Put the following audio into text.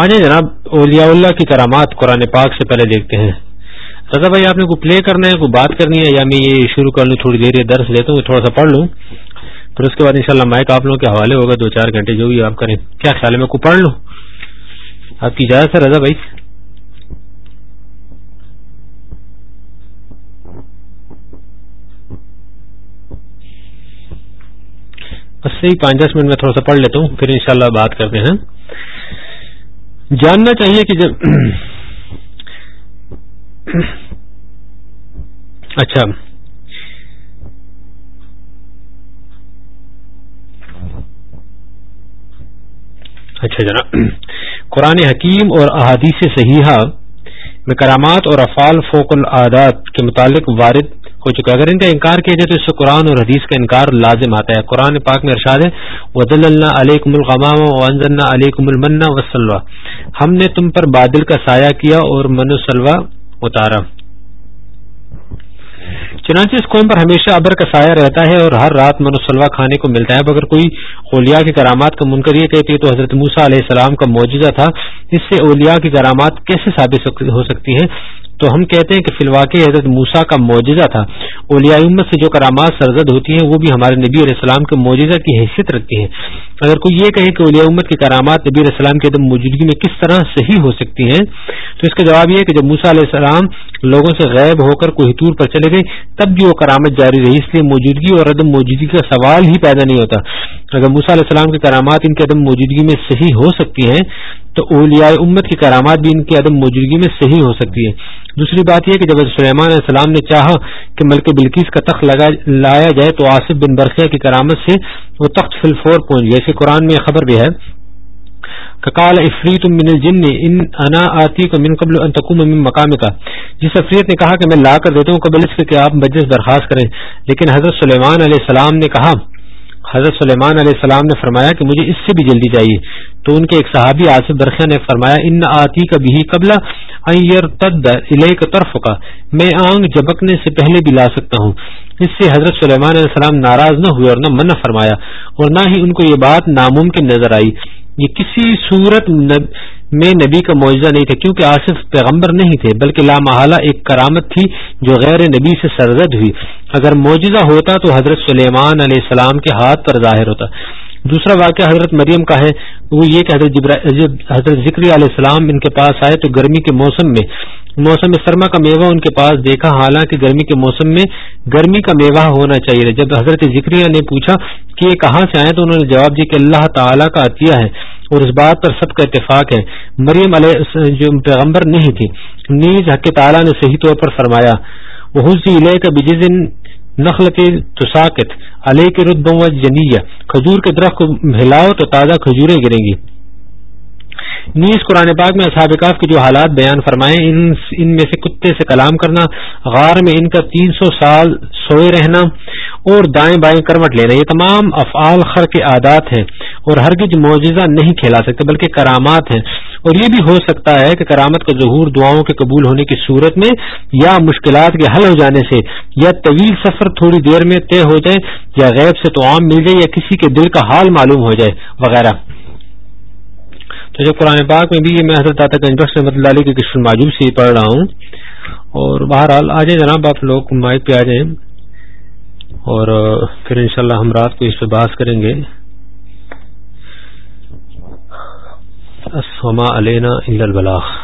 آ جائیں جناب، اولیاء اللہ کی کرامات قرآن پاک سے پہلے دیکھتے ہیں۔ رضا بھائی، آپ نے کوئی پلے کرنا ہے، کوئی بات کرنی ہے یا میں یہ شروع کر لوں، تھوڑی دیر درس لیتا ہوں، تھوڑا سا پڑھ لوں۔ پھر اس کے بعد انشاءاللہ مائک آپ لوگوں کے حوالے ہوگا، دو چار گھنٹے جو بھی آپ کریں۔ کیا خیال ہے؟ میں کو پڑھ لوں؟ آپ کی اجازت ہے رضا بھائی؟ بس صحیح پانچ دس منٹ میں تھوڑا سا پڑھ لیتا ہوں، پھر انشاءاللہ بات کرتے ہیں۔ جاننا چاہیے کہ جب اچھا اچھا جناب، قرآن حکیم اور احادیث صحیحہ میں کرامات اور افعال فوق العادات کے متعلق وارد ہو چکا ہے۔ اگر ان کا انکار کیا جائے تو اس سے قرآن اور حدیث کا انکار لازم آتا ہے۔ قرآن پاک میں ارشاد ہے ودل اللہ علیکم الغمام ونزل علیکم المنا وسلوا ہم نے تم پر بادل کا سایہ کیا اور من وسلوا اتارا۔ چنانچہ اس قوم پر ہمیشہ ابر کا سایہ رہتا ہے اور ہر رات منوسلوا کھانے کو ملتا ہے۔ اگر کوئی اولیاء کی کرامات کا منکر یہ کہتی ہے تو حضرت موسا علیہ السلام کا معجزہ تھا۔ اس سے اولیاء کی کرامات کیسے ثابت ہو سکتی ہیں؟ تو ہم کہتے ہیں کہ فی الواقع حضرت موسا کا معجزہ تھا۔ اولیاء امت سے جو کرامات سرزد ہوتی ہیں، وہ بھی ہمارے نبی علیہ السلام کے معجزہ کی حیثیت رکھتی ہیں۔ اگر کوئی یہ کہے کہ اولیاء امت کی کرامات نبی علیہ السلام کے عدم موجودگی میں کس طرح صحیح ہو سکتی ہیں، تو اس کا جواب یہ ہے کہ جب موسا علیہ السلام لوگوں سے غائب ہو کر کوئی طور پر چلے گئے، تب بھی وہ کرامت جاری رہی۔ اس لیے موجودگی اور عدم موجودگی کا سوال ہی پیدا نہیں ہوتا۔ اگر موسا علیہ السلام کی کرامات ان کے عدم موجودگی میں صحیح ہو سکتی ہیں، تو اولیاء امت کی کرامات بھی ان کی عدم موجودگی میں صحیح ہو سکتی ہے دوسری بات یہ کہ جب سلیمان علیہ السلام نے چاہا کہ ملک بلکیس کا تخت لایا جائے تو آصف بن برقیہ کی کرامت سے وہ تخت فل فور پہنچ گیا۔ اسے قرآن میں خبر بھی ہے کال افریت من الجن، ان انا آتی کو من قبل ان تقوم من مقام کا جس افریت نے کہا کہ میں لا کر دیتا ہوں، قبل اس کے کہ آپ مجلس درخواست کریں۔ لیکن حضرت سلیمان علیہ السلام نے کہا، حضرت سلیمان علیہ السلام نے فرمایا کہ مجھے اس سے بھی جلدی چاہیے۔ تو ان کے ایک صحابی آصف برخیہ نے فرمایا، ان آتی کا بھی قبلہ طرف کا میں آنگ جبکنے سے پہلے بھی لا سکتا ہوں۔ اس سے حضرت سلیمان علیہ السلام ناراض نہ ہوئے اور نہ منع فرمایا اور نہ ہی ان کو یہ بات ناممکن نظر آئی۔ یہ کسی صورت میں نبی کا معاوضہ نہیں تھا، کیونکہ آصف پیغمبر نہیں تھے، بلکہ لامحالہ ایک کرامت تھی جو غیر نبی سے سرزد ہوئی۔ اگر معجزہ ہوتا تو حضرت سلیمان علیہ السلام کے ہاتھ پر ظاہر ہوتا۔ دوسرا واقعہ حضرت مریم کا ہے۔ وہ یہ کہ حضرت حضرت ذکری علیہ السلام ان کے پاس آئے تو گرمی کے موسم میں موسم سرما کا میوہ ان کے پاس دیکھا۔ حالانکہ گرمی کے موسم میں گرمی کا میوہ ہونا چاہیے۔ جب حضرت ذکری نے پوچھا کہ یہ کہاں سے آئے تو انہوں نے جواب دیا کہ اللہ تعالیٰ کا عطیہ ہے اور اس بات پر سب کا اتفاق ہے۔ مریم علیہ جو پیغمبر نہیں تھی، نیز حق تعالیٰ نے صحیح طور پر فرمایا وہ علیہ کا بجز نخل کے تساکت علیہ کے رتب جنیہ کھجور کے درخت کو ہلاؤ تو تازہ کھجوریں گریں گی۔ نیز قرآن پاک میں اصحاب کاف کے جو حالات بیان فرمائے ان ان میں سے کتے سے کلام کرنا، غار میں ان کا تین سو سال سوئے رہنا اور دائیں بائیں کروٹ لینا، یہ تمام افعال خر کے عادات ہیں اور ہرگز معجزہ نہیں کھیلا سکتے، بلکہ کرامات ہیں۔ اور یہ بھی ہو سکتا ہے کہ کرامت کا ظہور دعاؤں کے قبول ہونے کی صورت میں یا مشکلات کے حل ہو جانے سے یا طویل سفر تھوڑی دیر میں طے ہو جائے یا غیب سے تو عام مل جائے یا کسی کے دل کا حال معلوم ہو جائے وغیرہ۔ تو جو قرآن پاک میں بھی یہ میں حضرت داتا رحمۃ اللہ علیہ کے کشن معجوب سے پڑھ رہا ہوں۔ اور بہرحال آ جائیں جناب آپ لوگ مائک پہ آ جائیں اور پھر انشاءاللہ ہم رات کو اس پہ بحث کریں گے۔ السما علینا البلاغ۔